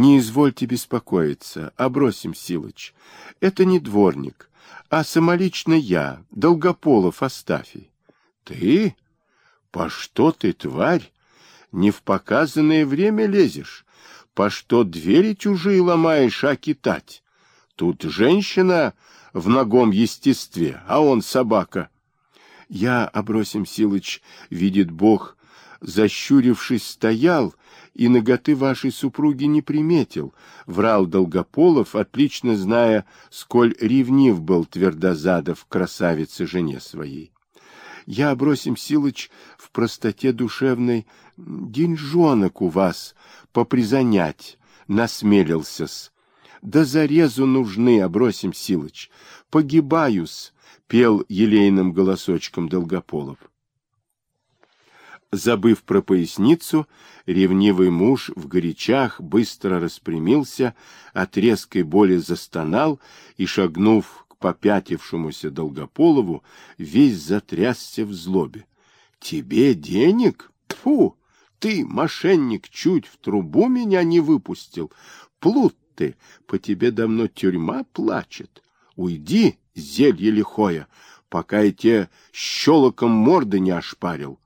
Не извольте беспокоиться, обросим Силыч. Это не дворник, а самолично я, Долгополов Астафий. Ты? По что ты, тварь? Не в показанное время лезешь? По что двери чужие ломаешь, а китать? Тут женщина в ногом естестве, а он собака. Я, Обросим Силыч, видит Бог, защурившись, стоял и ноготы вашей супруги не приметил, врал Долгополов, отлично зная, сколь ревнив был Твердозадов красавице жене своей. Я, Обросим Силыч, в простоте душевной деньжонок у вас попризанять насмелился-с. Да зарезу нужны, Обросим Силыч, погибаюсь, пел елейным голосочком Долгополов. Забыв про поясницу, ревнивый муж в горячах быстро распрямился, от резкой боли застонал и, шагнув к попятившемуся Долгополову, весь затрясся в злобе. — Тебе денег? Тфу! Ты, мошенник, чуть в трубу меня не выпустил. Плут ты, по тебе давно тюрьма плачет. Уйди, зелье лихое, пока я тебе щелоком морды не ошпарил.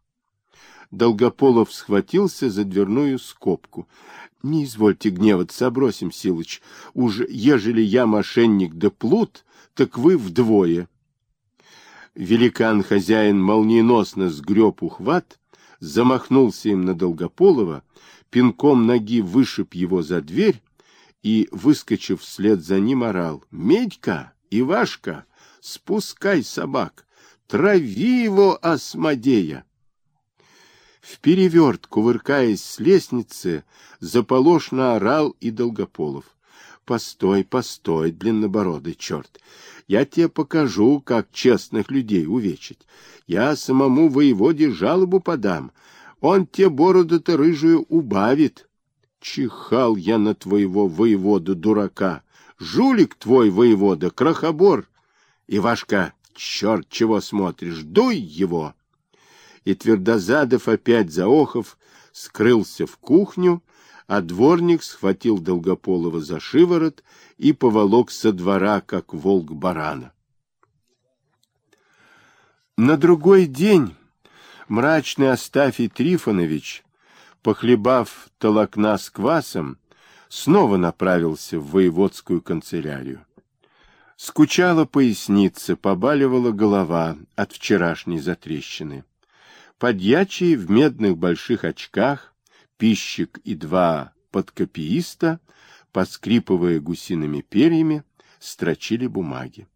Долгополов схватился за дверную скобку. — Не извольте гневаться, бросим, Силыч. Уж ежели я мошенник да плут, так вы вдвое. Великан-хозяин молниеносно сгреб ухват, замахнулся им на Долгополова, пинком ноги вышиб его за дверь и, выскочив вслед за ним, орал. — Медька, Ивашка, спускай собак, трави его, осмодея! В переверт, кувыркаясь с лестницы, заполошно орал и Долгополов. — Постой, постой, длиннобородый черт! Я тебе покажу, как честных людей увечить. Я самому воеводе жалобу подам. Он те бороду-то рыжую убавит. Чихал я на твоего воеводу, дурака. Жулик твой воевода, крохобор. Ивашка, черт чего смотришь, дуй его! И Твердозадов опять заохов скрылся в кухню, а дворник схватил Долгополова за шиворот и поволок со двора, как волк барана. На другой день мрачный Астафий Трифонович, похлебав толокна с квасом, снова направился в воеводскую канцелярию. Скучала поясница, побаливала голова от вчерашней затрещины. Подьячий в медных больших очках, пищик и два подкопииста, поскрипывая гусиными перьями, строчили бумаги.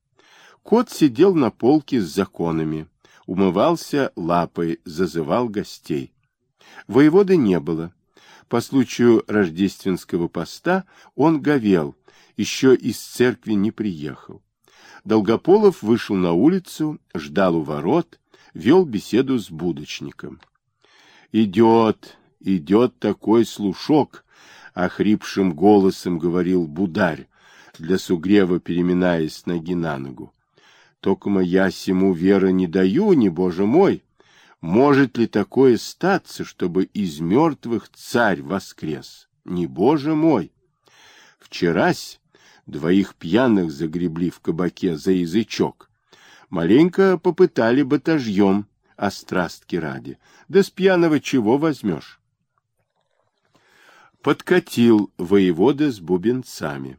Кот сидел на полке с законами, умывался лапой, зазывал гостей. Воеводы не было. По случаю рождественского поста он говел, еще из церкви не приехал. Долгополов вышел на улицу, ждал у ворот, вел беседу с будочником. «Идет, идет такой слушок», — охрипшим голосом говорил Бударь, для сугрева переминаясь ноги на ногу. «Токма я сему веры не даю, не боже мой! Может ли такое статься, чтобы из мертвых царь воскрес? Не боже мой! Вчерась двоих пьяных загребли в кабаке за язычок, Маленько попытали батажьем, а страстки ради. Да с пьяного чего возьмешь? Подкатил воевода с бубенцами.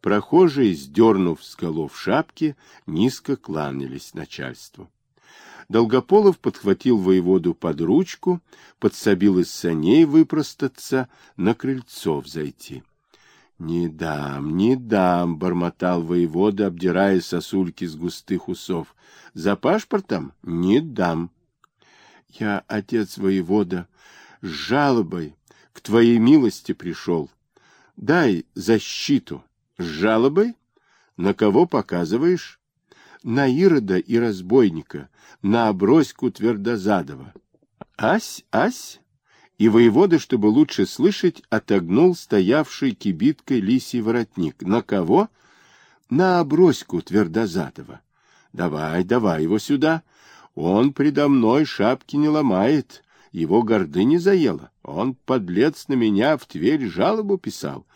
Прохожие, сдернув с голов шапки, низко кланялись начальству. Долгополов подхватил воеводу под ручку, подсобил из саней выпростаться, на крыльцо взойти. «Не дам, не дам», — бормотал воевода, обдирая сосульки с густых усов. «За паспортом? Не дам». «Я, отец воевода, с жалобой к твоей милости пришел. Дай защиту». «С жалобой? На кого показываешь?» «На Ирода и разбойника, на оброську Твердозадова». «Ась, ась!» И воевода, чтобы лучше слышать, отогнул стоявший кибиткой лисий воротник. На кого? На оброську Твердозатого. Давай, давай его сюда. Он предо мной шапки не ломает. Его гордыня заела. Он, подлец, на меня в Тверь жалобу писал.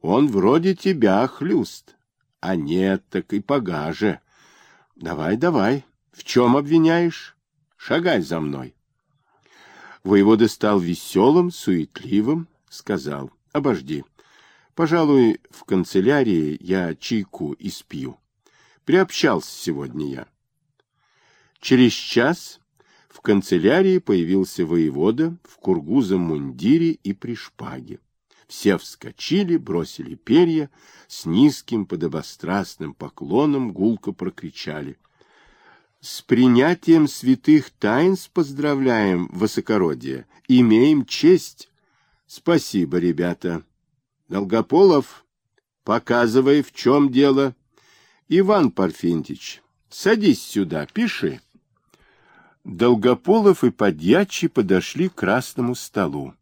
Он вроде тебя, хлюст. А нет, так и погаже. Давай, давай. В чем обвиняешь? Шагай за мной. Воевода стал веселым, суетливым, сказал, обожди. Пожалуй, в канцелярии я чайку испью. Приобщался сегодня я. Через час в канцелярии появился воевода в кургузом мундире и при шпаге. Все вскочили, бросили перья, с низким подобострастным поклоном гулко прокричали. — С принятием святых таинств поздравляем, высокородие, имеем честь. Спасибо, ребята. Долгополов, показывай, в чем дело. Иван Парфентич, садись сюда, пиши. Долгополов и Подьячий подошли к красному столу.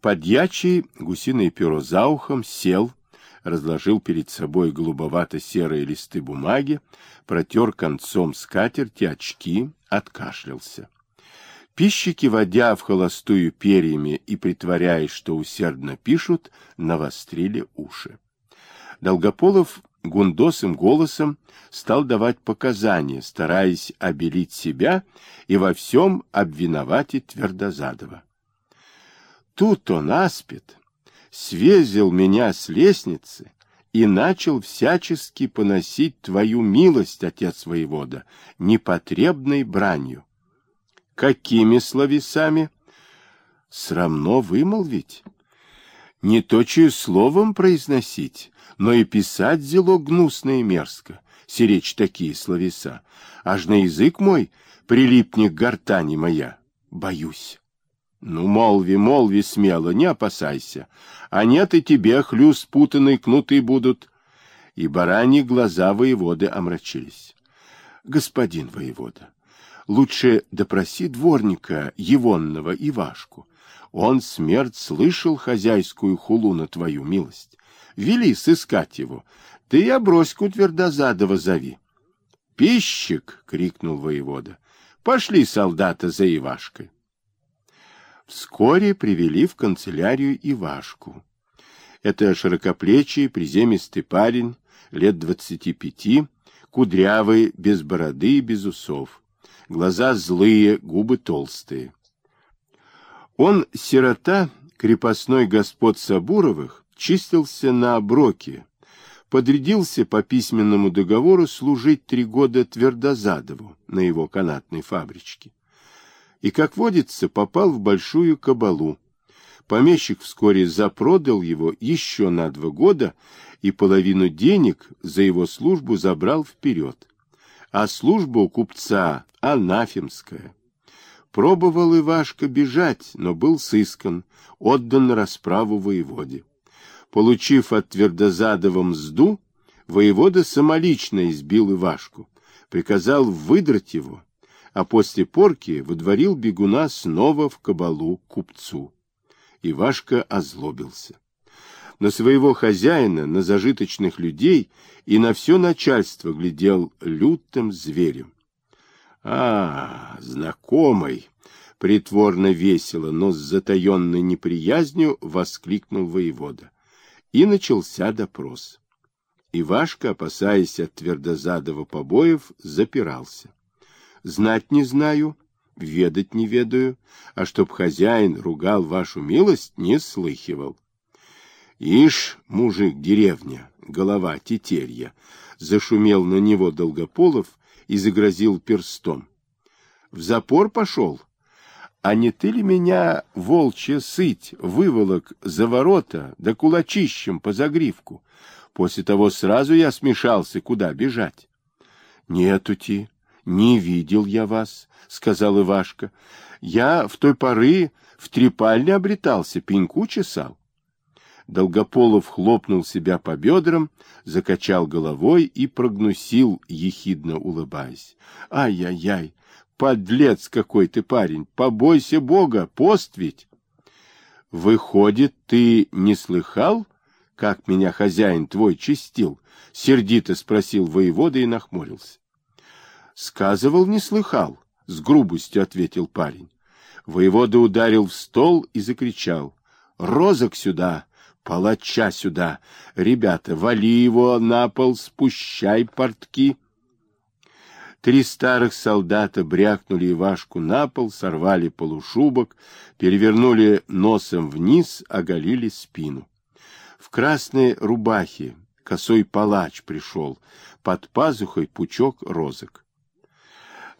Подьячий, гусиное перо за ухом, сел, разложил перед собой голубовато-серые листы бумаги, протер концом скатерти очки, откашлялся. Пищики, водя в холостую перьями и притворяясь, что усердно пишут, навострили уши. Долгополов гундосым голосом стал давать показания, стараясь обелить себя и во всем обвиноватить Твердозадова. Тут он аспид, свезил меня с лестницы и начал всячески поносить твою милость, отец воевода, непотребной бранью. Какими словесами? Срамно вымолвить. Не точию словом произносить, но и писать зело гнусно и мерзко, сиречь такие словеса. Аж на язык мой прилипнет гортани моя. Боюсь. Ну, молви, молви смело, не опасайся. А нет, и тебе хлюст путанный кнуты будут. И бараньи глаза воеводы омрачились. Господин воевода, лучше допроси дворника Евонного Ивашку. Он смерть слышал хозяйскую хулу на твою милость. Вели сыскать его. Ты оброську Твердозадова зови. — Пищик! — крикнул воевода. — Пошли солдата за Ивашкой. Вскоре привели в канцелярию Ивашку. Это широкоплечий, приземистый парень, лет двадцати пяти, кудрявый, без бороды и без усов. Глаза злые, губы толстые. Он, сирота, крепостной господ Сабуровых, чистился на оброке, подрядился по письменному договору служить три года Твердозадову на его канатной фабричке. И, как водится, попал в большую кабалу. Помещик вскоре запродал его еще на два года и половину денег за его службу забрал вперед. А служба у купца анафемская. Пробовал Ивашка бежать, но был сыскан, отдан на расправу воеводе. Получив от Твердозадова мзду, воевода самолично избил Ивашку, приказал выдрать его, а после порки выдворил бегуна снова в кабалу купцу. Ивашка озлобился. На своего хозяина, на зажиточных людей и на все начальство глядел лютым зверем. А, знакомый! Притворно весело, но с затаенной неприязнью воскликнул воевода. И начался допрос. Ивашка, опасаясь от твердозадого побоев, запирался. Знать не знаю, ведать не ведаю, а чтоб хозяин ругал вашу милость, не слыхивал. Ишь, мужик деревня, голова тетерья, зашумел на него Долгополов и загрозил перстом. В запор пошел. А не ты ли меня, волчья сыть, выволок за ворота, да кулачищем по загривку? После того сразу я смешался, куда бежать. — Нетути, не видел я вас, — сказал Ивашка. Я в той поры в трепальне обретался, пеньку чесал. Долгополов хлопнул себя по бедрам, закачал головой и прогнусил, ехидно улыбаясь. «Ай-яй-яй! Подлец какой ты, парень! Побойся Бога! Пост ведь!» «Выходит, ты не слыхал, как меня хозяин твой чистил?» — сердито спросил воевода и нахмурился. — Сказывал, не слыхал, — с грубостью ответил парень. Воевода ударил в стол и закричал. «Розок сюда! Палача сюда! Ребята, вали его на пол, спущай портки!» Три старых солдата брякнули Ивашку на пол, сорвали полушубок, перевернули носом вниз, оголили спину. В красной рубахе косой палач пришел, под пазухой пучок розок.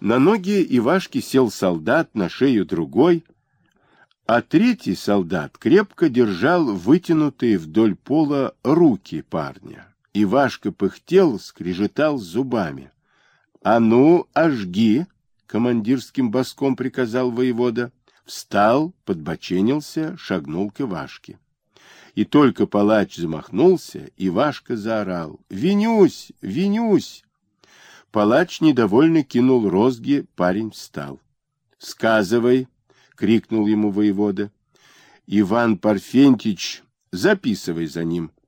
На ноги Ивашки сел солдат, на шею другой, а третий солдат крепко держал вытянутые вдоль пола руки парня. Ивашка пыхтел, скрежетал зубами. — А ну, ожги! — командирским боском приказал воевода. Встал, подбоченился, шагнул к Ивашке. И только палач замахнулся, Ивашка заорал. — Винюсь! Винюсь! Палач недовольно кинул розги, парень встал. — Сказывай! — крикнул ему воевода. — Иван Парфентич, записывай за ним. —